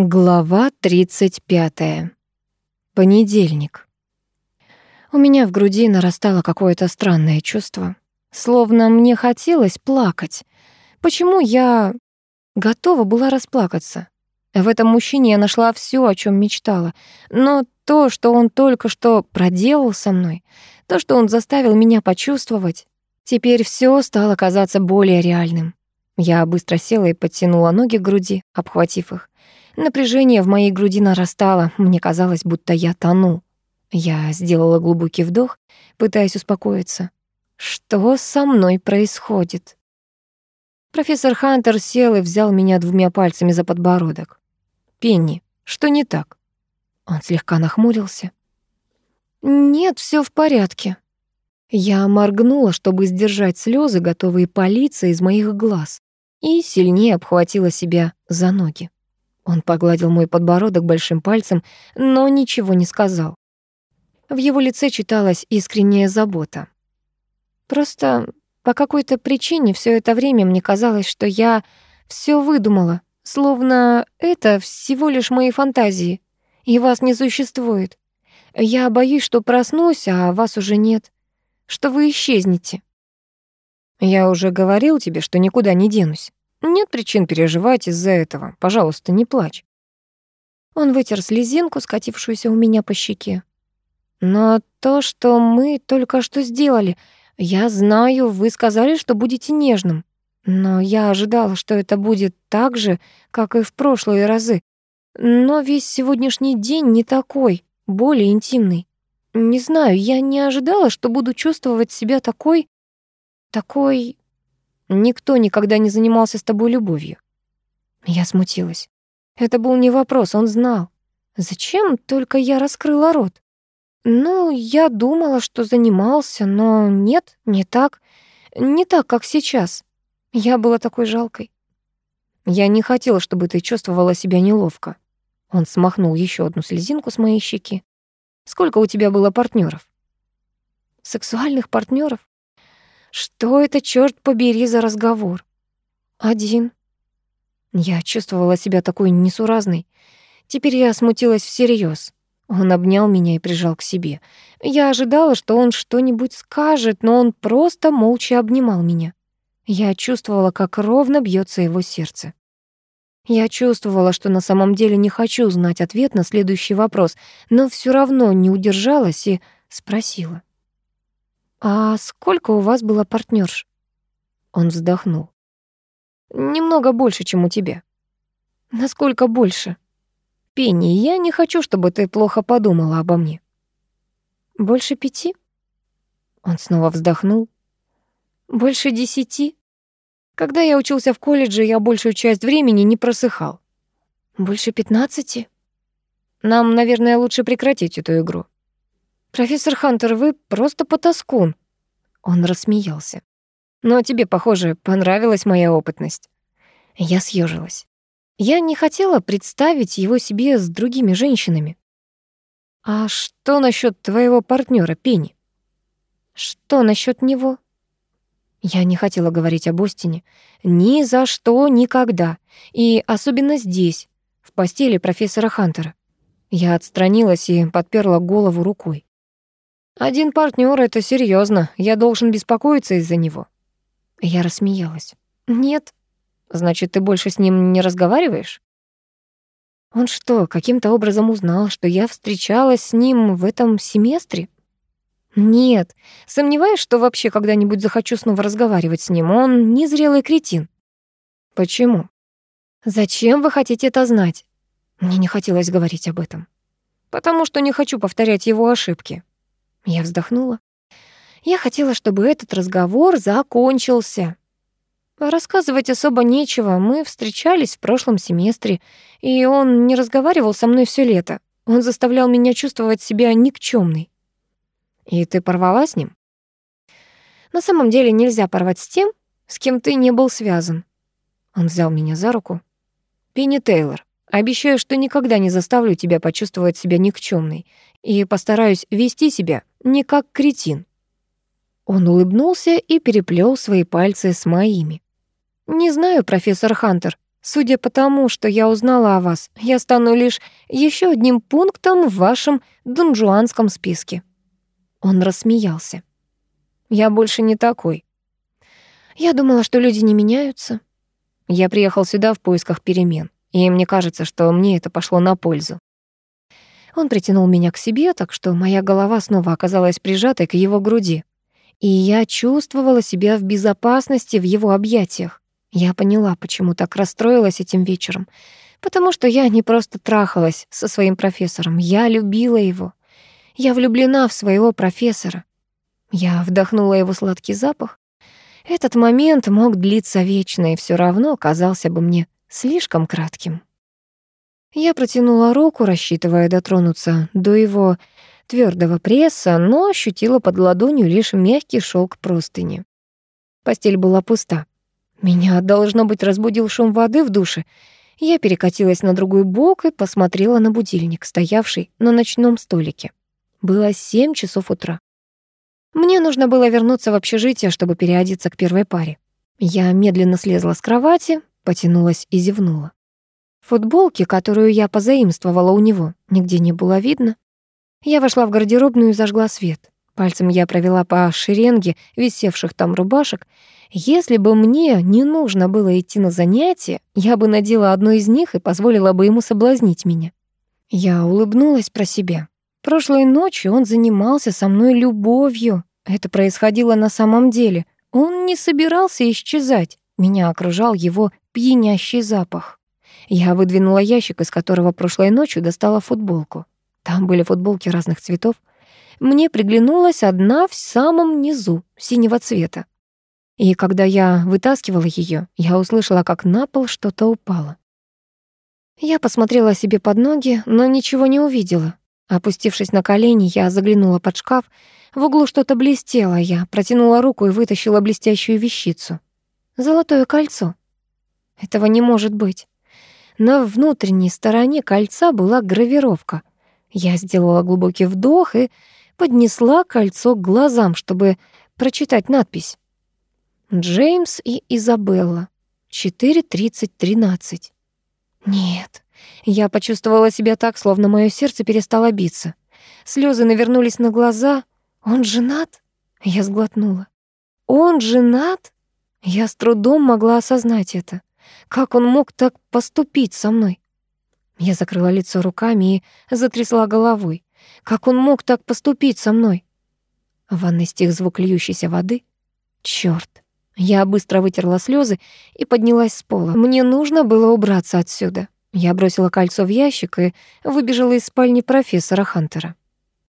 Глава 35. Понедельник. У меня в груди нарастало какое-то странное чувство. Словно мне хотелось плакать. Почему я готова была расплакаться? В этом мужчине я нашла все, о чем мечтала. Но то, что он только что проделал со мной, то, что он заставил меня почувствовать, теперь все стало казаться более реальным. Я быстро села и подтянула ноги к груди, обхватив их. Напряжение в моей груди нарастало, мне казалось, будто я тону. Я сделала глубокий вдох, пытаясь успокоиться. Что со мной происходит? Профессор Хантер сел и взял меня двумя пальцами за подбородок. «Пенни, что не так?» Он слегка нахмурился. «Нет, все в порядке». Я моргнула, чтобы сдержать слезы, готовые палиться из моих глаз, и сильнее обхватила себя за ноги. Он погладил мой подбородок большим пальцем, но ничего не сказал. В его лице читалась искренняя забота. Просто по какой-то причине все это время мне казалось, что я все выдумала, словно это всего лишь мои фантазии, и вас не существует. Я боюсь, что проснусь, а вас уже нет, что вы исчезнете. Я уже говорил тебе, что никуда не денусь. Нет причин переживать из-за этого. Пожалуйста, не плачь. Он вытер слезинку, скатившуюся у меня по щеке. Но то, что мы только что сделали, я знаю, вы сказали, что будете нежным. Но я ожидала, что это будет так же, как и в прошлые разы. Но весь сегодняшний день не такой, более интимный. Не знаю, я не ожидала, что буду чувствовать себя такой... такой... Никто никогда не занимался с тобой любовью. Я смутилась. Это был не вопрос, он знал. Зачем только я раскрыла рот? Ну, я думала, что занимался, но нет, не так. Не так, как сейчас. Я была такой жалкой. Я не хотела, чтобы ты чувствовала себя неловко. Он смахнул еще одну слезинку с моей щеки. Сколько у тебя было партнеров? Сексуальных партнеров? Что это, черт побери, за разговор? Один. Я чувствовала себя такой несуразной. Теперь я смутилась всерьез. Он обнял меня и прижал к себе. Я ожидала, что он что-нибудь скажет, но он просто молча обнимал меня. Я чувствовала, как ровно бьется его сердце. Я чувствовала, что на самом деле не хочу знать ответ на следующий вопрос, но все равно не удержалась и спросила. «А сколько у вас было партнерш? Он вздохнул. «Немного больше, чем у тебя». «Насколько больше?» «Пенни, я не хочу, чтобы ты плохо подумала обо мне». «Больше пяти?» Он снова вздохнул. «Больше десяти?» Когда я учился в колледже, я большую часть времени не просыхал. «Больше пятнадцати?» «Нам, наверное, лучше прекратить эту игру». «Профессор Хантер, вы просто потаскун». Он рассмеялся. «Но тебе, похоже, понравилась моя опытность». Я съежилась. Я не хотела представить его себе с другими женщинами. «А что насчет твоего партнера Пенни?» «Что насчет него?» Я не хотела говорить об Остине. Ни за что, никогда. И особенно здесь, в постели профессора Хантера. Я отстранилась и подперла голову рукой. Один партнер это серьезно. Я должен беспокоиться из-за него. Я рассмеялась. Нет. Значит, ты больше с ним не разговариваешь? Он что, каким-то образом узнал, что я встречалась с ним в этом семестре? Нет. Сомневаюсь, что вообще когда-нибудь захочу снова разговаривать с ним. Он незрелый кретин. Почему? Зачем вы хотите это знать? Мне не хотелось говорить об этом. Потому что не хочу повторять его ошибки. Я вздохнула. Я хотела, чтобы этот разговор закончился. Рассказывать особо нечего. Мы встречались в прошлом семестре, и он не разговаривал со мной все лето. Он заставлял меня чувствовать себя никчемной. И ты порвала с ним? На самом деле нельзя порвать с тем, с кем ты не был связан. Он взял меня за руку. Пенни Тейлор, обещаю, что никогда не заставлю тебя почувствовать себя никчемной и постараюсь вести себя не как кретин. Он улыбнулся и переплел свои пальцы с моими. «Не знаю, профессор Хантер, Судя по тому, что я узнала о вас, я стану лишь еще одним пунктом в вашем донжуанском списке». Он рассмеялся. «Я больше не такой». «Я думала, что люди не меняются». Я приехал сюда в поисках перемен, и мне кажется, что мне это пошло на пользу. Он притянул меня к себе, так что моя голова снова оказалась прижатой к его груди. И я чувствовала себя в безопасности в его объятиях. Я поняла, почему так расстроилась этим вечером. Потому что я не просто трахалась со своим профессором, я любила его. Я влюблена в своего профессора. Я вдохнула его сладкий запах. Этот момент мог длиться вечно и все равно казался бы мне слишком кратким. Я протянула руку, рассчитывая дотронуться до его твердого пресса, но ощутила под ладонью лишь мягкий шелк простыни. Постель была пуста. Меня, должно быть, разбудил шум воды в душе. Я перекатилась на другой бок и посмотрела на будильник, стоявший на ночном столике. Было семь часов утра. Мне нужно было вернуться в общежитие, чтобы переодеться к первой паре. Я медленно слезла с кровати, потянулась и зевнула. Футболки, которую я позаимствовала у него, нигде не было видно. Я вошла в гардеробную и зажгла свет. Пальцем я провела по шеренге висевших там рубашек. Если бы мне не нужно было идти на занятия, я бы надела одну из них и позволила бы ему соблазнить меня. Я улыбнулась про себя. Прошлой ночью он занимался со мной любовью. Это происходило на самом деле. Он не собирался исчезать. Меня окружал его пьянящий запах. Я выдвинула ящик, из которого прошлой ночью достала футболку. Там были футболки разных цветов. Мне приглянулась одна в самом низу, синего цвета. И когда я вытаскивала ее, я услышала, как на пол что-то упало. Я посмотрела себе под ноги, но ничего не увидела. Опустившись на колени, я заглянула под шкаф. В углу что-то блестело. Я протянула руку и вытащила блестящую вещицу. Золотое кольцо. Этого не может быть. На внутренней стороне кольца была гравировка. Я сделала глубокий вдох и поднесла кольцо к глазам, чтобы прочитать надпись. Джеймс и Изабелла. 4.30.13. Нет, я почувствовала себя так, словно мое сердце перестало биться. Слезы навернулись на глаза. Он женат? Я сглотнула. Он женат? Я с трудом могла осознать это. Как он мог так поступить со мной? Я закрыла лицо руками и затрясла головой. Как он мог так поступить со мной? В ванной стих звук льющейся воды. Чёрт. Я быстро вытерла слезы и поднялась с пола. Мне нужно было убраться отсюда. Я бросила кольцо в ящик и выбежала из спальни профессора Хантера.